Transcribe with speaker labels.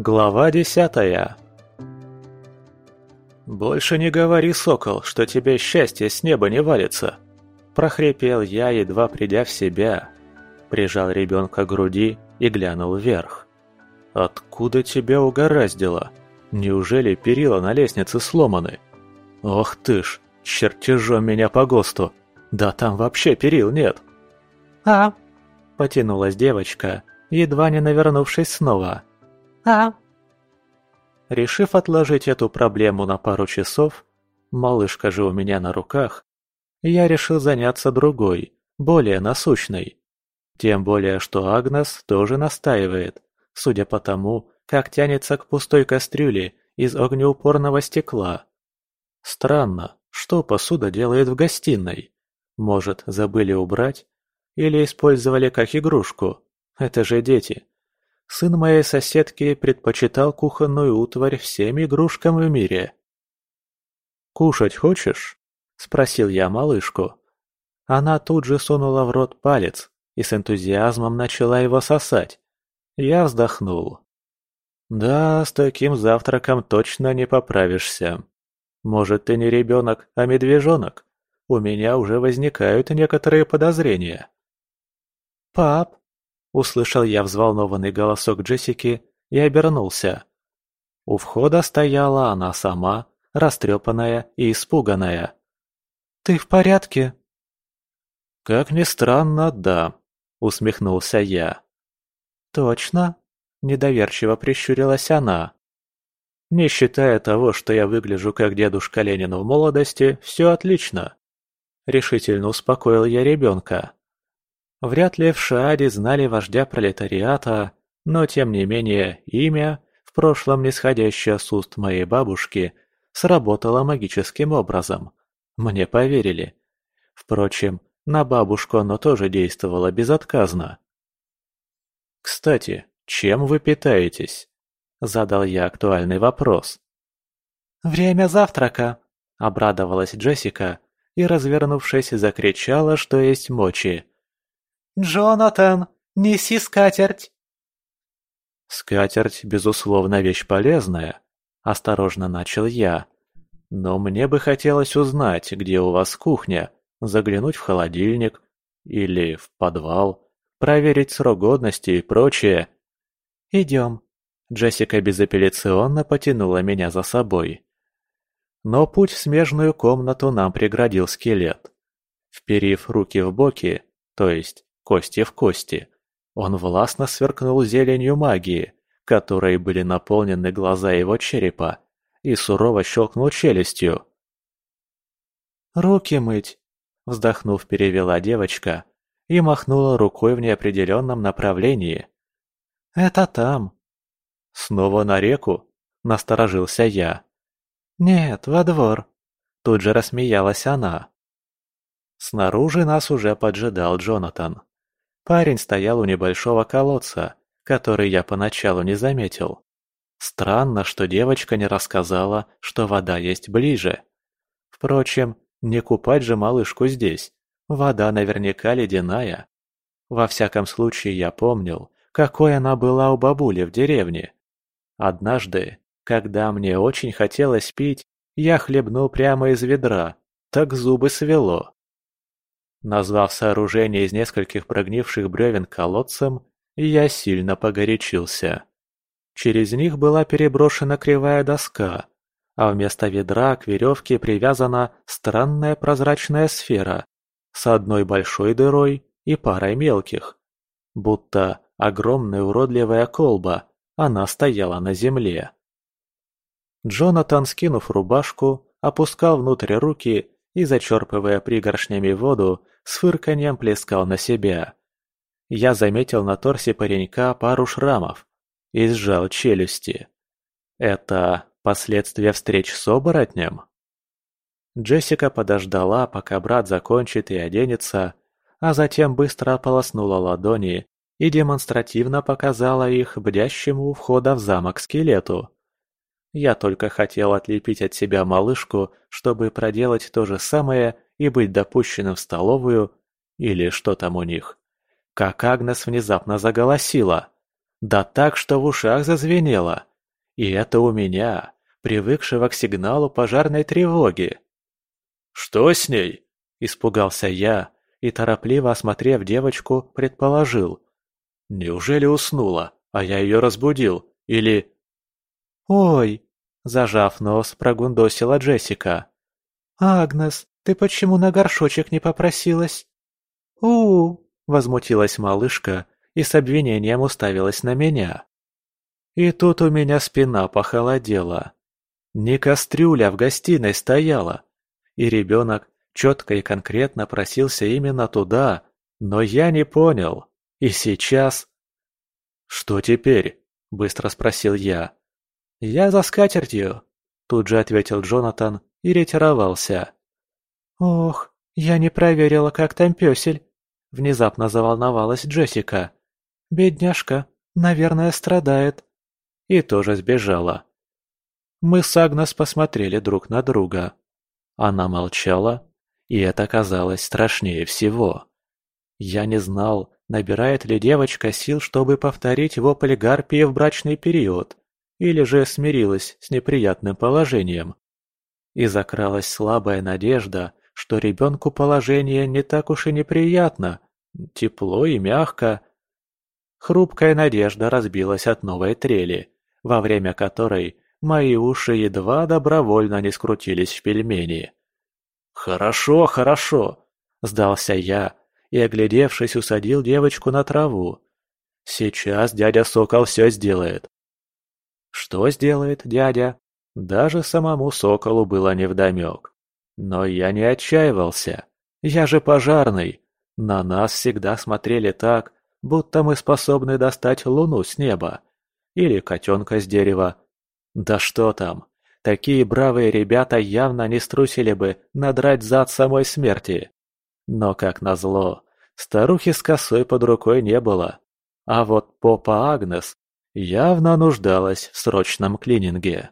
Speaker 1: Глава десятая «Больше не говори, сокол, что тебе счастье с неба не валится!» Прохрипел я, едва придя в себя. Прижал ребенка к груди и глянул вверх. «Откуда тебя угораздило? Неужели перила на лестнице сломаны? Ох ты ж, чертежом меня по ГОСТу! Да там вообще перил нет!»
Speaker 2: «А?»
Speaker 1: – потянулась девочка, едва не навернувшись снова.
Speaker 2: «А?»
Speaker 1: Решив отложить эту проблему на пару часов, малышка же у меня на руках, я решил заняться другой, более насущной. Тем более, что Агнес тоже настаивает, судя по тому, как тянется к пустой кастрюле из огнеупорного стекла. Странно, что посуда делает в гостиной? Может, забыли убрать? Или использовали как игрушку? Это же дети. Сын моей соседки предпочитал кухонную утварь всем игрушкам в мире. «Кушать хочешь?» – спросил я малышку. Она тут же сунула в рот палец и с энтузиазмом начала его сосать. Я вздохнул. «Да, с таким завтраком точно не поправишься. Может, ты не ребенок, а медвежонок? У меня уже возникают некоторые подозрения».
Speaker 2: «Пап,
Speaker 1: Услышал я взволнованный голосок Джессики и обернулся. У входа стояла она сама, растрепанная и испуганная.
Speaker 2: «Ты в порядке?»
Speaker 1: «Как ни странно, да», — усмехнулся я.
Speaker 2: «Точно?» — недоверчиво прищурилась она.
Speaker 1: «Не считая того, что я выгляжу как дедушка Ленин в молодости, все отлично», — решительно успокоил я ребенка. Вряд ли в Шааде знали вождя пролетариата, но тем не менее имя, в прошлом нисходящее с уст моей бабушки, сработало магическим образом. Мне поверили. Впрочем, на бабушку оно тоже действовало безотказно. «Кстати, чем вы питаетесь?» – задал я актуальный вопрос.
Speaker 2: «Время завтрака!»
Speaker 1: – обрадовалась Джессика и, развернувшись, закричала, что есть мочи.
Speaker 2: «Джонатан, неси скатерть!»
Speaker 1: «Скатерть, безусловно, вещь полезная», – осторожно начал я. «Но мне бы хотелось узнать, где у вас кухня, заглянуть в холодильник или в подвал, проверить срок годности и прочее».
Speaker 2: «Идем».
Speaker 1: Джессика безапелляционно потянула меня за собой. Но путь в смежную комнату нам преградил скелет. Вперив руки в боки, то есть кости в кости. Он властно сверкнул зеленью магии, которой были наполнены глаза его черепа, и сурово щелкнул челюстью.
Speaker 2: «Руки мыть!» – вздохнув, перевела девочка и махнула рукой в неопределенном направлении. «Это там».
Speaker 1: «Снова на реку?» – насторожился я.
Speaker 2: «Нет, во двор», – тут же рассмеялась она.
Speaker 1: Снаружи нас уже поджидал Джонатан. Парень стоял у небольшого колодца, который я поначалу не заметил. Странно, что девочка не рассказала, что вода есть ближе. Впрочем, не купать же малышку здесь. Вода наверняка ледяная. Во всяком случае, я помнил, какой она была у бабули в деревне. Однажды, когда мне очень хотелось пить, я хлебнул прямо из ведра, так зубы свело. Назвав сооружение из нескольких прогнивших бревен колодцем, я сильно погорячился. Через них была переброшена кривая доска, а вместо ведра к веревке привязана странная прозрачная сфера с одной большой дырой и парой мелких. Будто огромная уродливая колба, она стояла на земле. Джонатан, скинув рубашку, опускал внутрь руки и, зачерпывая пригоршнями воду, с фырканьем плескал на себя. Я заметил на торсе паренька пару шрамов и сжал челюсти. Это последствия встреч с оборотнем? Джессика подождала, пока брат закончит и оденется, а затем быстро ополоснула ладони и демонстративно показала их бдящему у входа в замок скелету. Я только хотел отлепить от себя малышку, чтобы проделать то же самое и быть допущенным в столовую, или что там у них. Как Агнес внезапно заголосила. Да так, что в ушах зазвенело. И это у меня, привыкшего к сигналу пожарной тревоги. «Что с ней?» – испугался я и, торопливо осмотрев девочку, предположил. «Неужели уснула, а я ее разбудил? Или...»
Speaker 2: «Ой!» – зажав нос, прогундосила Джессика. «Агнес, ты почему на горшочек не попросилась?» у, возмутилась малышка и с обвинением уставилась на меня. И тут у меня спина похолодела. Не кастрюля в гостиной стояла, и ребенок четко и конкретно просился именно туда, но я не понял. И сейчас... «Что теперь?» – быстро спросил я. «Я за скатертью», – тут же ответил Джонатан и ретировался. «Ох, я не проверила, как там пёсель», – внезапно заволновалась Джессика. «Бедняжка, наверное, страдает». И тоже сбежала. Мы с Агнес посмотрели друг на друга. Она молчала, и это казалось страшнее всего. Я не знал, набирает ли девочка сил, чтобы повторить вопль Гарпии в брачный период, или же смирилась с неприятным положением. И закралась слабая надежда, что ребенку положение не так уж и неприятно, тепло и мягко. Хрупкая надежда разбилась от новой трели, во время которой мои уши едва добровольно не скрутились в пельмени. «Хорошо, хорошо!» – сдался я и, оглядевшись, усадил девочку на траву. «Сейчас дядя Сокол все сделает». Что сделает дядя? Даже самому Соколу было невдомек. Но я не отчаивался. Я же пожарный. На нас всегда смотрели так, будто мы способны достать луну с неба. Или котенка с дерева. Да что там, Такие бравые ребята явно не струсили бы надрать зад самой смерти. Но, как назло, старухи с косой под рукой не было. А вот попа Агнес явно нуждалась в срочном клининге.